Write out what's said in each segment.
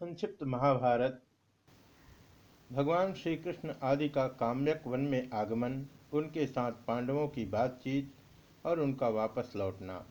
संक्षिप्त महाभारत। भगवान श्री कृष्ण आदि का काम्यक वन में आगमन, उनके साथ पांडवों की बातचीत और उनका वापस लौटना।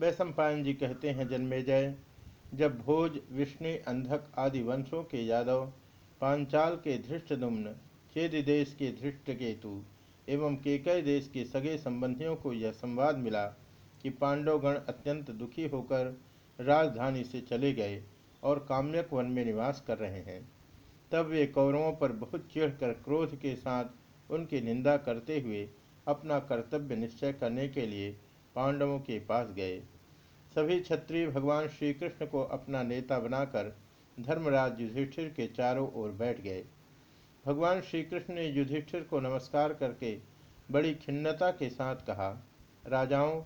वैशंपायन जी कहते हैं, जन्मेजय, जब भोज, विष्णु, अंधक आदि वंशों के यादव, पांचाल के धृष्टदुम्न चेद देश के धृष्ट केतु एवं केकय देश के सगे संबंधियों को यह संवाद मिला कि पांडवगण अत्यंत दुखी होकर राजधानी से चले गए। और काम्यक वन में निवास कर रहे हैं। तब वे कौरवों पर बहुत चिढ़कर क्रोध के साथ उनकी निंदा करते हुए अपना कर्तव्य निश्चय करने के लिए पांडवों के पास गए। सभी क्षत्रिय भगवान श्री कृष्ण को अपना नेता बनाकर धर्मराज युधिष्ठिर के चारों ओर बैठ गए। भगवान श्री कृष्ण ने युधिष्ठिर को नमस्कार करके बड़ी खिन्नता के साथ कहा, राजाओं,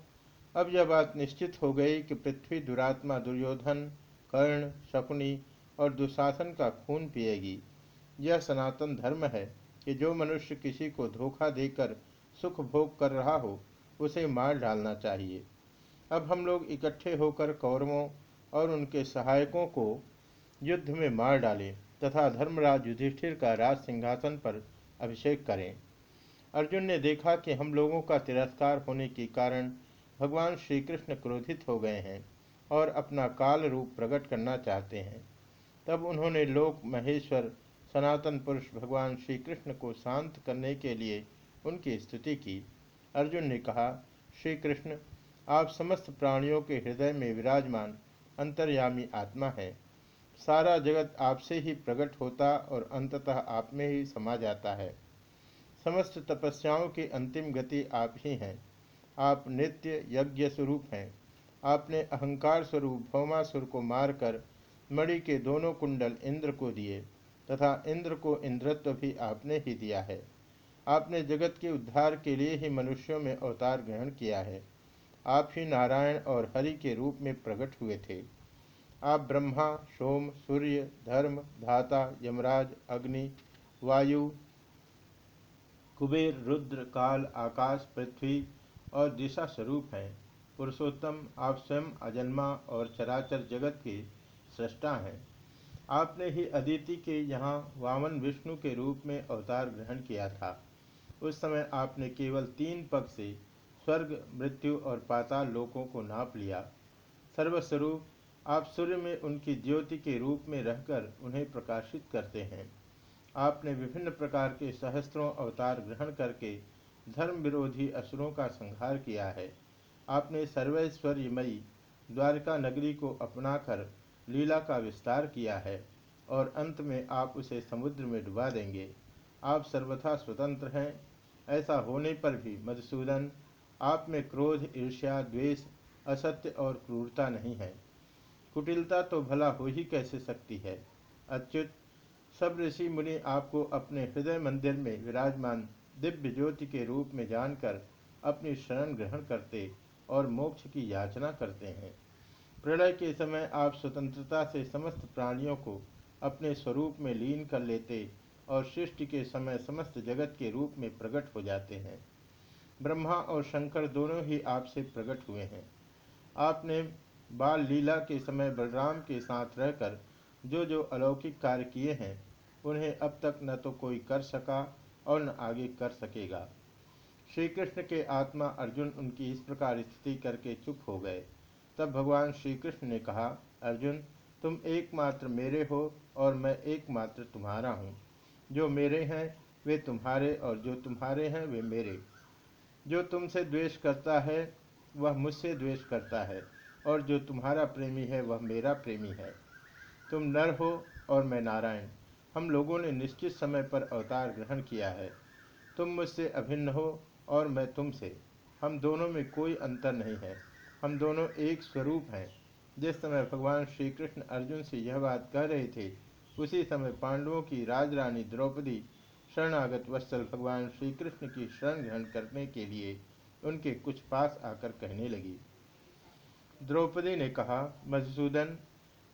अब यह बात निश्चित हो गई कि पृथ्वी दुरात्मा दुर्योधन कर्ण, शकुनी और दुशासन का खून पिएगी। यह सनातन धर्म है कि जो मनुष्य किसी को धोखा देकर सुख भोग कर रहा हो, उसे मार डालना चाहिए। अब हम लोग इकट्ठे होकर कौरवों और उनके सहायकों को युद्ध में मार डालें तथा धर्मराज युधिष्ठिर का राज सिंहासन पर अभिषेक करें। अर्जुन ने देखा कि हम लोगों का तिरस्कार होने के कारण भगवान श्री कृष्ण क्रोधित हो गए हैं। और अपना काल रूप प्रकट करना चाहते हैं। तब उन्होंने लोक महेश्वर, सनातन पुरुष भगवान श्री कृष्ण को शांत करने के लिए उनकी स्तुति की। अर्जुन ने कहा श्री कृष्ण आप समस्त प्राणियों के हृदय में विराजमान, अंतर्यामी आत्मा है। सारा जगत आपसे ही प्रकट होता और अंततः आप में ही समा जाता है। समस्त तपस्याओं की अंतिम गति आप ही हैं। आप नित्य यज्ञ स्वरूप हैं। आपने अहंकार स्वरूप भौमासुर को मारकर मणि के दोनों कुंडल इंद्र को दिए, तथा इंद्र को इंद्रत्व भी आपने ही दिया है। आपने जगत के उद्धार के लिए ही मनुष्यों में अवतार ग्रहण किया है। आप ही नारायण और हरि के रूप में प्रकट हुए थे। आप ब्रह्मा, सोम, सूर्य, धर्म, धाता, यमराज, अग्नि, वायु, कुबेर, रुद्र, काल, आकाश, पृथ्वी और दिशा स्वरूप हैं। पुरुषोत्तम आप स्वयं अजन्मा और चराचर जगत के सृष्टा हैं। आपने ही अदिति के यहाँ वामन विष्णु के रूप में अवतार ग्रहण किया था। उस समय आपने केवल तीन पग से स्वर्ग, मृत्यु और पाताल लोकों को नाप लिया। सर्वस्वरूप, आप सूर्य में उनकी ज्योति के रूप में रहकर उन्हें प्रकाशित करते हैं। आपने विभिन्न प्रकार के सहस्त्रों अवतार ग्रहण करके धर्म विरोधी असुरों का संहार किया है। आपने सर्वैश्वर्यमयी द्वारका नगरी को अपनाकर लीला का विस्तार किया है और अंत में आप उसे समुद्र में डुबा देंगे। आप सर्वथा स्वतंत्र हैं। ऐसा होने पर भी मधुसूदन, आप में क्रोध, ईर्ष्या, द्वेष, असत्य और क्रूरता नहीं है। कुटिलता तो भला हो ही कैसे सकती है? अच्युत, सब ऋषि मुनि आपको अपने हृदय मंदिर में विराजमान दिव्य ज्योति के रूप में जानकर अपनी शरण ग्रहण करते और मोक्ष की याचना करते हैं। प्रलय के समय आप स्वतंत्रता से समस्त प्राणियों को अपने स्वरूप में लीन कर लेते और सृष्टि के समय समस्त जगत के रूप में प्रकट हो जाते हैं। ब्रह्मा और शंकर दोनों ही आपसे प्रकट हुए हैं। आपने बाल लीला के समय बलराम के साथ रहकर जो जो अलौकिक कार्य किए हैं, उन्हें अब तक न तो कोई कर सका और न आगे कर सकेगा। श्री कृष्ण के आत्मा अर्जुन उनकी इस प्रकार स्थिति करके चुप हो गए। तब भगवान श्री कृष्ण ने कहा, अर्जुन, तुम एकमात्र मेरे हो और मैं एकमात्र तुम्हारा हूँ। जो मेरे हैं, वे तुम्हारे और जो तुम्हारे हैं, वे मेरे। जो तुमसे द्वेष करता है, वह मुझसे द्वेष करता है, और जो तुम्हारा प्रेमी है, वह मेरा प्रेमी है। तुम नर हो और मैं नारायण। हम लोगों ने निश्चित समय पर अवतार ग्रहण किया है। तुम मुझसे अभिन्न हो और मैं तुमसे, हम दोनों में कोई अंतर नहीं है। हम दोनों एक स्वरूप हैं। जिस समय भगवान श्री कृष्ण अर्जुन से यह बात कह रहे थे, उसी समय पांडवों की राजरानी द्रौपदी शरणागत वत्सल भगवान श्री कृष्ण की शरण ग्रहण करने के लिए उनके कुछ पास आकर कहने लगी। द्रौपदी ने कहा, मधुसूदन,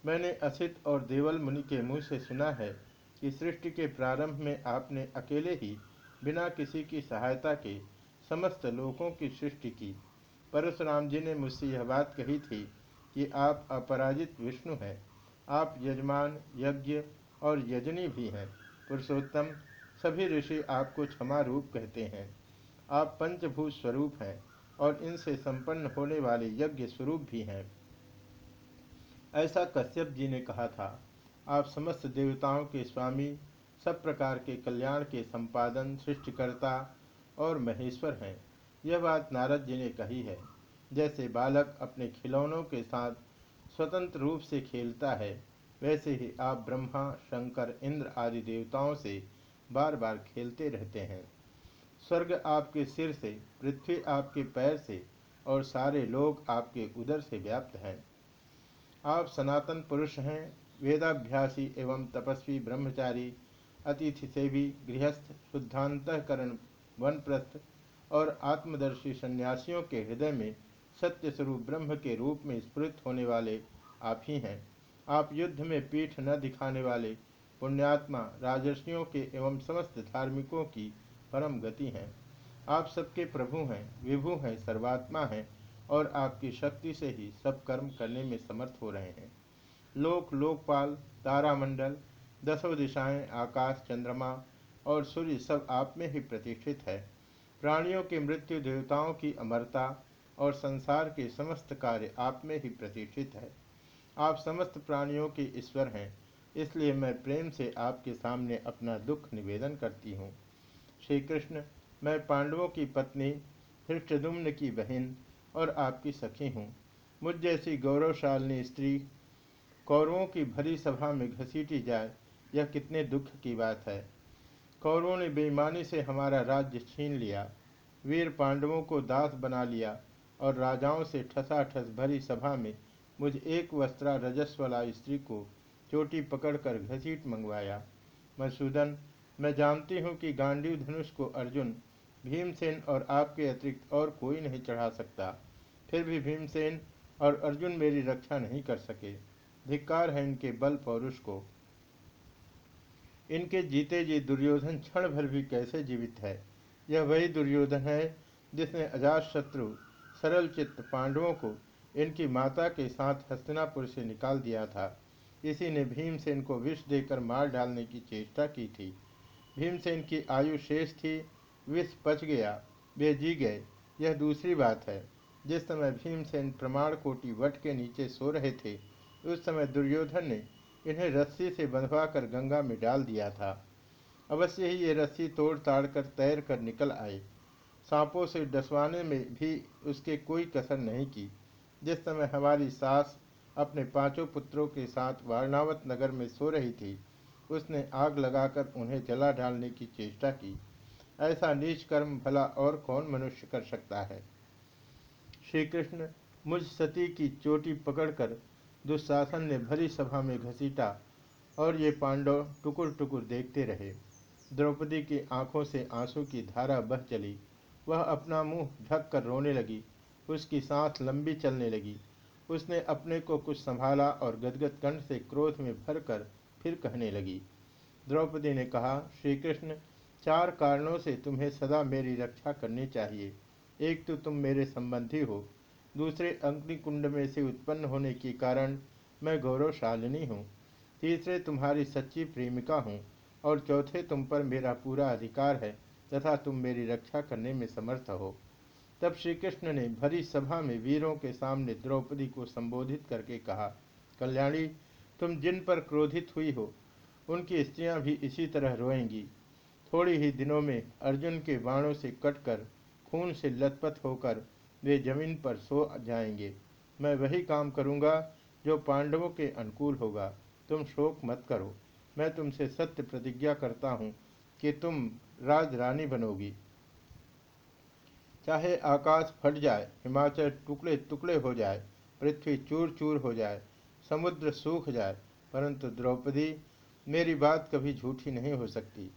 मैंने असित और देवल मुनि के मुँह से सुना है कि सृष्टि के प्रारंभ में आपने अकेले ही बिना किसी की सहायता के समस्त लोकों की सृष्टि की। परशुराम जी ने मुझसे यह बात कही थी कि आप अपराजित विष्णु हैं। आप यजमान, यज्ञ और यजनी भी हैं। पुरुषोत्तम, सभी ऋषि आपको क्षमा रूप कहते हैं। आप पंचभूत स्वरूप हैं और इनसे संपन्न होने वाले यज्ञ स्वरूप भी हैं। ऐसा कश्यप जी ने कहा था। आप समस्त देवताओं के स्वामी, सब प्रकार के कल्याण के संपादन, सृष्टिकर्ता और महेश्वर हैं। यह बात नारद जी ने कही है। जैसे बालक अपने खिलौनों के साथ स्वतंत्र रूप से खेलता है, वैसे ही आप ब्रह्मा, शंकर, इंद्र आदि देवताओं से बार बार खेलते रहते हैं। स्वर्ग आपके सिर से, पृथ्वी आपके पैर से और सारे लोग आपके उदर से व्याप्त हैं। आप सनातन पुरुष हैं, वेदाभ्यासी एवं तपस्वी ब्रह्मचारी, अतिथि सेवी, गृहस्थ, शुद्धांतकरण वनप्रस्थ और आत्मदर्शी सन्यासियों के हृदय में सत्य स्वरूप ब्रह्म के रूप में स्फुरित होने वाले आप ही हैं। आप युद्ध में पीठ न दिखाने वाले पुण्यात्मा, राजर्षियों के एवं समस्त धार्मिकों की परम गति हैं। आप सबके प्रभु हैं, विभु हैं, सर्वात्मा हैं और आपकी शक्ति से ही सब कर्म करने में समर्थ हो रहे हैं। लोक, लोकपाल, तारामंडल, दसों दिशाएँ, आकाश, चंद्रमा और सूर्य सब आप में ही प्रतिष्ठित है। प्राणियों की मृत्यु, देवताओं की अमरता और संसार के समस्त कार्य आप में ही प्रतिष्ठित है। आप समस्त प्राणियों के ईश्वर हैं, इसलिए मैं प्रेम से आपके सामने अपना दुख निवेदन करती हूँ। श्री कृष्ण मैं पांडवों की पत्नी हृष्टदुम्न की बहन और आपकी सखी हूँ। मुझ जैसी गौरवशालिनी स्त्री कौरवों की भरी सभा में घसीटी जाए, यह कितने दुख की बात है। कौरवों ने बेईमानी से हमारा राज्य छीन लिया। वीर पांडवों को दास बना लिया और राजाओं से ठसा ठसाठस भरी सभा में मुझ एक वस्त्रा रजस्वला स्त्री को चोटी पकड़कर घसीट मंगवाया। मसूदन मैं जानती हूँ कि गांडीव धनुष को अर्जुन, भीमसेन और आपके अतिरिक्त और कोई नहीं चढ़ा सकता। फिर भी भीमसेन और अर्जुन मेरी रक्षा नहीं कर सके। धिक्कार है इनके बल पौरुष को। इनके जीते जी दुर्योधन क्षण भर भी कैसे जीवित है? यह वही दुर्योधन है जिसने अजात शत्रु सरल चित्त पांडवों को इनकी माता के साथ हस्तिनापुर से निकाल दिया था। इसी ने भीमसेन को विष देकर मार डालने की चेष्टा की थी। भीमसेन की आयु शेष थी, विष पच गया, वे जी गए। यह दूसरी बात है, जिस समय भीमसेन प्रमाण कोटि वट के नीचे सो रहे थे, उस समय दुर्योधन ने इन्हें रस्सी से बंधवा कर गंगा में डाल दिया था। अवश्य ही ये रस्सी तोड़ ताड़ कर तैर कर निकल आए सांपों से डसवाने में भी उसके कोई कसर नहीं की। जिस समय हमारी सास अपने पाँचों पुत्रों के साथ वारणावत नगर में सो रही थी, उसने आग लगाकर उन्हें जला डालने की चेष्टा की। ऐसा नीच कर्म भला और कौन मनुष्य कर सकता है? श्री कृष्ण मुझ सती की चोटी पकड़कर दुशासन ने भरी सभा में घसीटा और ये पांडव टुकुर टुकुर देखते रहे। द्रौपदी की आँखों से आँसू की धारा बह चली। वह अपना मुँह ढक कर रोने लगी, उसकी सांस लंबी चलने लगी। उसने अपने को कुछ संभाला और गदगद कंठ से क्रोध में भर कर फिर कहने लगी, द्रौपदी ने कहा श्री कृष्ण चार कारणों से तुम्हें सदा मेरी रक्षा करनी चाहिए। एक तो तुम मेरे संबंधी हो दूसरे अग्निकुंड में से उत्पन्न होने के कारण मैं गौरवशालिनी हूँ। तीसरे, तुम्हारी सच्ची प्रेमिका हूँ और चौथे, तुम पर मेरा पूरा अधिकार है तथा तुम मेरी रक्षा करने में समर्थ हो। तब श्री कृष्ण ने भरी सभा में वीरों के सामने द्रौपदी को संबोधित करके कहा, कल्याणी, तुम जिन पर क्रोधित हुई हो, उनकी स्त्रियाँ भी इसी तरह रोएँगी। थोड़ी ही दिनों में अर्जुन के बाणों से कटकर, खून से लथपथ होकर वे ज़मीन पर सो जाएँगे। मैं वही काम करूँगा जो पांडवों के अनुकूल होगा। तुम शोक मत करो। मैं तुमसे सत्य प्रतिज्ञा करता हूँ कि तुम राज रानी बनोगी। चाहे आकाश फट जाए, हिमाचल टुकड़े टुकड़े हो जाए, पृथ्वी चूर चूर हो जाए, समुद्र सूख जाए, परंतु द्रौपदी, मेरी बात कभी झूठी नहीं हो सकती।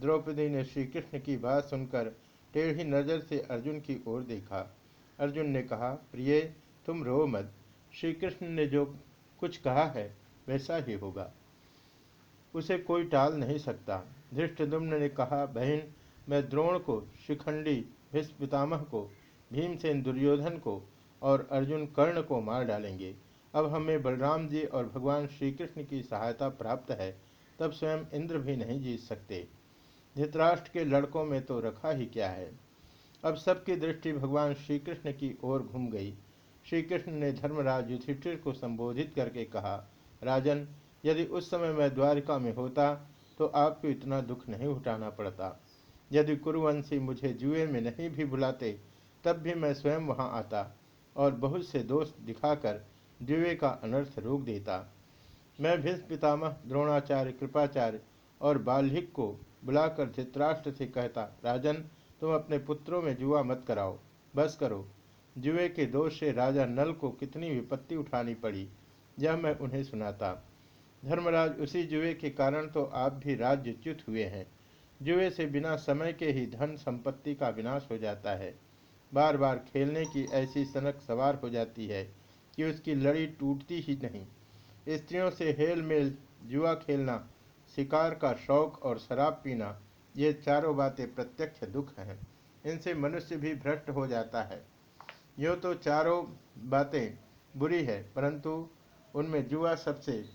द्रौपदी ने श्री कृष्ण की बात सुनकर टेढ़ी नज़र से अर्जुन की ओर देखा। अर्जुन ने कहा, प्रिय, तुम रो मत। श्री कृष्ण ने जो कुछ कहा है, वैसा ही होगा। उसे कोई टाल नहीं सकता। धृष्टदुम्न ने कहा, बहन, मैं द्रोण को, शिखंडी भीष्म पितामह को, भीमसेन दुर्योधन को और अर्जुन कर्ण को मार डालेंगे। अब हमें बलराम जी और भगवान श्री कृष्ण की सहायता प्राप्त है, तब स्वयं इंद्र भी नहीं जीत सकते। धृतराष्ट्र के लड़कों में तो रखा ही क्या है? अब सबकी दृष्टि भगवान श्री कृष्ण की ओर घूम गई। श्री कृष्ण ने धर्मराज युधिष्ठिर को संबोधित करके कहा, राजन, यदि उस समय मैं द्वारिका में होता तो आपको इतना दुख नहीं उठाना पड़ता। यदि कुरुवंशी मुझे जुए में नहीं भी बुलाते, तब भी मैं स्वयं वहाँ आता और बहुत से दोस्त दिखाकर जुए का अनर्थ रोक देता। मैं भीष्म पितामह, द्रोणाचार्य, कृपाचार्य और बाल्हिक को बुलाकर धृतराष्ट्र से कहता, राजन तुम अपने पुत्रों में जुआ मत कराओ। बस करो, जुए के दोष से राजा नल को कितनी विपत्ति उठानी पड़ी, यह मैं उन्हें सुनाता। धर्मराज उसी जुए के कारण तो आप भी राज्यच्युत हुए हैं। जुए से बिना समय के ही धन संपत्ति का विनाश हो जाता है। बार बार खेलने की ऐसी सनक सवार हो जाती है कि उसकी लड़ी टूटती ही नहीं। स्त्रियों से हेल मेल जुआ खेलना, शिकार का शौक और शराब पीना ये चारों बातें प्रत्यक्ष दुख हैं। इनसे मनुष्य भी भ्रष्ट हो जाता है। यो तो चारों बातें बुरी है, परंतु उनमें जुआ सबसे।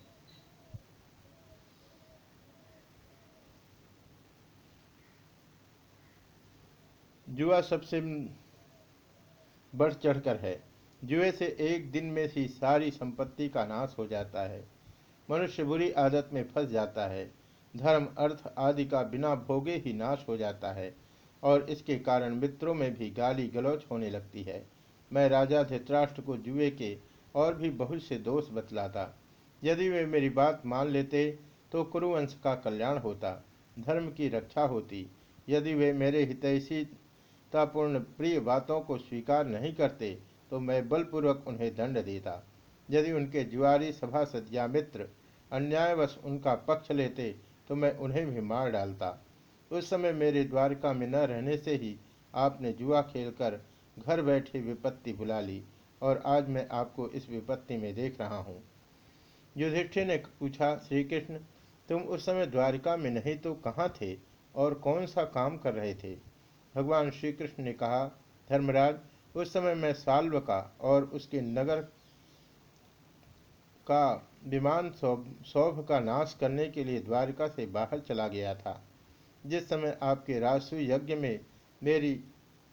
जुआ सबसे बढ़ चढ़कर है। जुए से एक दिन में ही सारी संपत्ति का नाश हो जाता है। मनुष्य बुरी आदत में फंस जाता है। धर्म, अर्थ आदि का बिना भोगे ही नाश हो जाता है और इसके कारण मित्रों में भी गाली गलौच होने लगती है। मैं राजा धृतराष्ट्र को जुए के और भी बहुत से दोष बतलाता। यदि वे मेरी बात मान लेते तो कुरुवंश का कल्याण होता, धर्म की रक्षा होती। यदि वे मेरे हितैषी पूर्ण प्रिय बातों को स्वीकार नहीं करते तो मैं बलपूर्वक उन्हें दंड देता। यदि उनके जुआरी सभासद या मित्र अन्यायवश उनका पक्ष लेते तो मैं उन्हें भी मार डालता। उस समय मेरे द्वारका में न रहने से ही आपने जुआ खेलकर घर बैठे विपत्ति बुला ली और आज मैं आपको इस विपत्ति में देख रहा हूँ। युधिष्ठिर ने पूछा श्री कृष्ण तुम उस समय द्वारिका में नहीं तो कहाँ थे और कौन सा काम कर रहे थे? भगवान श्री कृष्ण ने कहा, धर्मराज, उस समय मैं साल्व का और उसके नगर का विमान सौभ का नाश करने के लिए द्वारका से बाहर चला गया था। जिस समय आपके राजस्व यज्ञ में मेरी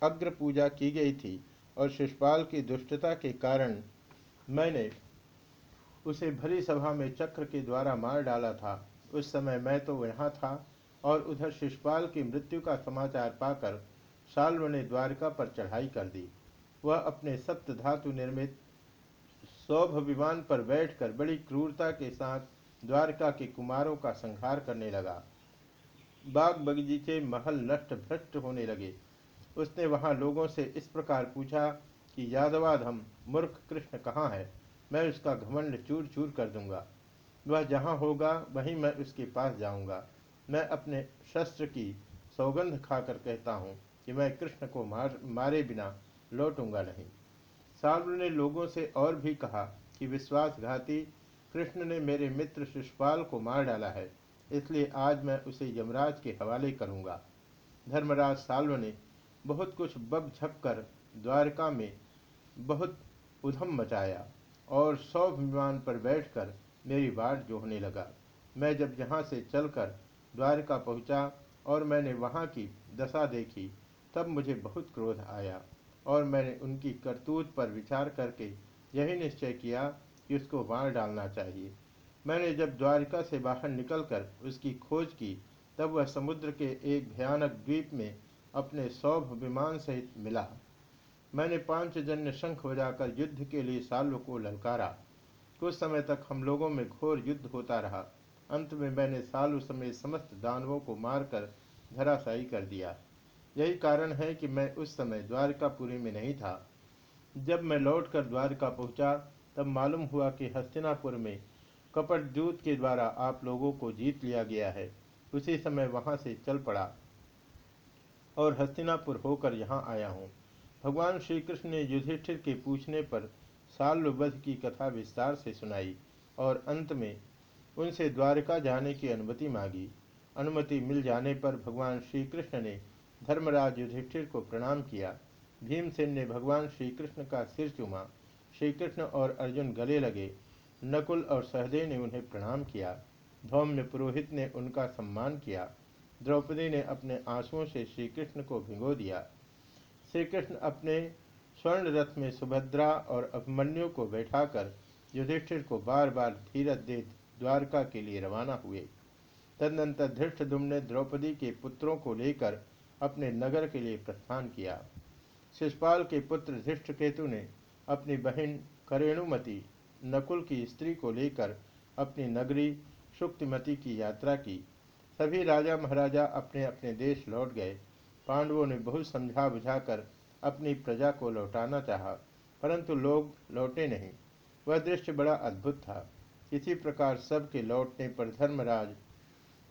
अग्र पूजा की गई थी और शिषपाल की दुष्टता के कारण मैंने उसे भरी सभा में चक्र के द्वारा मार डाला था, उस समय मैं तो यहाँ था और उधर शिषपाल की मृत्यु का समाचार पाकर साल्व ने द्वारका पर चढ़ाई कर दी। वह अपने सप्त धातु निर्मित सौभ विमान पर बैठकर बड़ी क्रूरता के साथ द्वारका के कुमारों का संहार करने लगा। बाग बगीचे महल नष्ट भ्रष्ट होने लगे। उसने वहाँ लोगों से इस प्रकार पूछा कि यादवाधम मूर्ख कृष्ण कहाँ है? मैं उसका घमंड चूर चूर कर दूँगा। वह जहाँ होगा, वहीं मैं उसके पास जाऊँगा। मैं अपने शस्त्र की सौगंध खाकर कहता हूँ कि मैं कृष्ण को मार, मारे बिना लौटूँगा नहीं। साल्व ने लोगों से और भी कहा कि विश्वासघाती कृष्ण ने मेरे मित्र शिषपाल को मार डाला है, इसलिए आज मैं उसे यमराज के हवाले करूँगा। धर्मराज साल्व ने बहुत कुछ बब झप कर द्वारका में बहुत उधम मचाया और सौ विमान पर बैठकर मेरी बाट जोहने लगा। मैं जब यहाँ से चलकर द्वारका पहुँचा और मैंने वहाँ की दशा देखी, तब मुझे बहुत क्रोध आया। और मैंने उनकी करतूत पर विचार करके यही निश्चय किया कि उसको मार डालना चाहिए। मैंने जब द्वारिका से बाहर निकलकर उसकी खोज की, तब वह समुद्र के एक भयानक द्वीप में अपने सौभ विमान सहित मिला। मैंने पाँच जन्य शंख बजाकर युद्ध के लिए सालों को ललकारा। कुछ समय तक हम लोगों में घोर युद्ध होता रहा। अंत में मैंने सालों समेत समस्त दानवों को मारकर धराशायी कर दिया। यही कारण है कि मैं उस समय द्वारकापुरी में नहीं था। जब मैं लौटकर द्वारका पहुँचा, तब मालूम हुआ कि हस्तिनापुर में कपट दूत के द्वारा आप लोगों को जीत लिया गया है। उसी समय वहाँ से चल पड़ा और हस्तिनापुर होकर यहाँ आया हूँ। भगवान श्री कृष्ण ने युधिष्ठिर के पूछने पर साल्वध की कथा विस्तार से सुनाई और अंत में उनसे द्वारका जाने की अनुमति मांगी। अनुमति मिल जाने पर भगवान श्री कृष्ण ने धर्मराज युधिष्ठिर को प्रणाम किया। भीमसेन ने भगवान श्री कृष्ण का सिर चूमा। श्री कृष्ण और अर्जुन गले लगे। नकुल और सहदेव ने उन्हें प्रणाम किया। धौम्य पुरोहित ने उनका सम्मान किया। द्रौपदी ने अपने आंसुओं से श्री कृष्ण को भिगो दिया। श्री कृष्ण अपने स्वर्ण रथ में सुभद्रा और अभिमन्यु को बैठाकर युधिष्ठिर को बार बार धीरज दे द्वारका के लिए रवाना हुए। तदनंतर धृष्टुम ने द्रौपदी के पुत्रों को लेकर अपने नगर के लिए प्रस्थान किया। शिषपाल के पुत्र धृष्टकेतु ने अपनी बहन करेणुमती नकुल की स्त्री को लेकर अपनी नगरी शुक्तिमती की यात्रा की। सभी राजा महाराजा अपने अपने देश लौट गए। पांडवों ने बहुत समझा बुझाकर अपनी प्रजा को लौटाना चाहा, परंतु लोग लौटे नहीं। वह दृश्य बड़ा अद्भुत था। इसी प्रकार सबके लौटने पर धर्मराज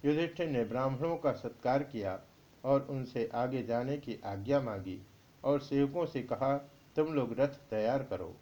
युधिष्ठिर ने ब्राह्मणों का सत्कार किया। और उनसे आगे जाने की आज्ञा मांगी और सेवकों से कहा, तुम लोग रथ तैयार करो।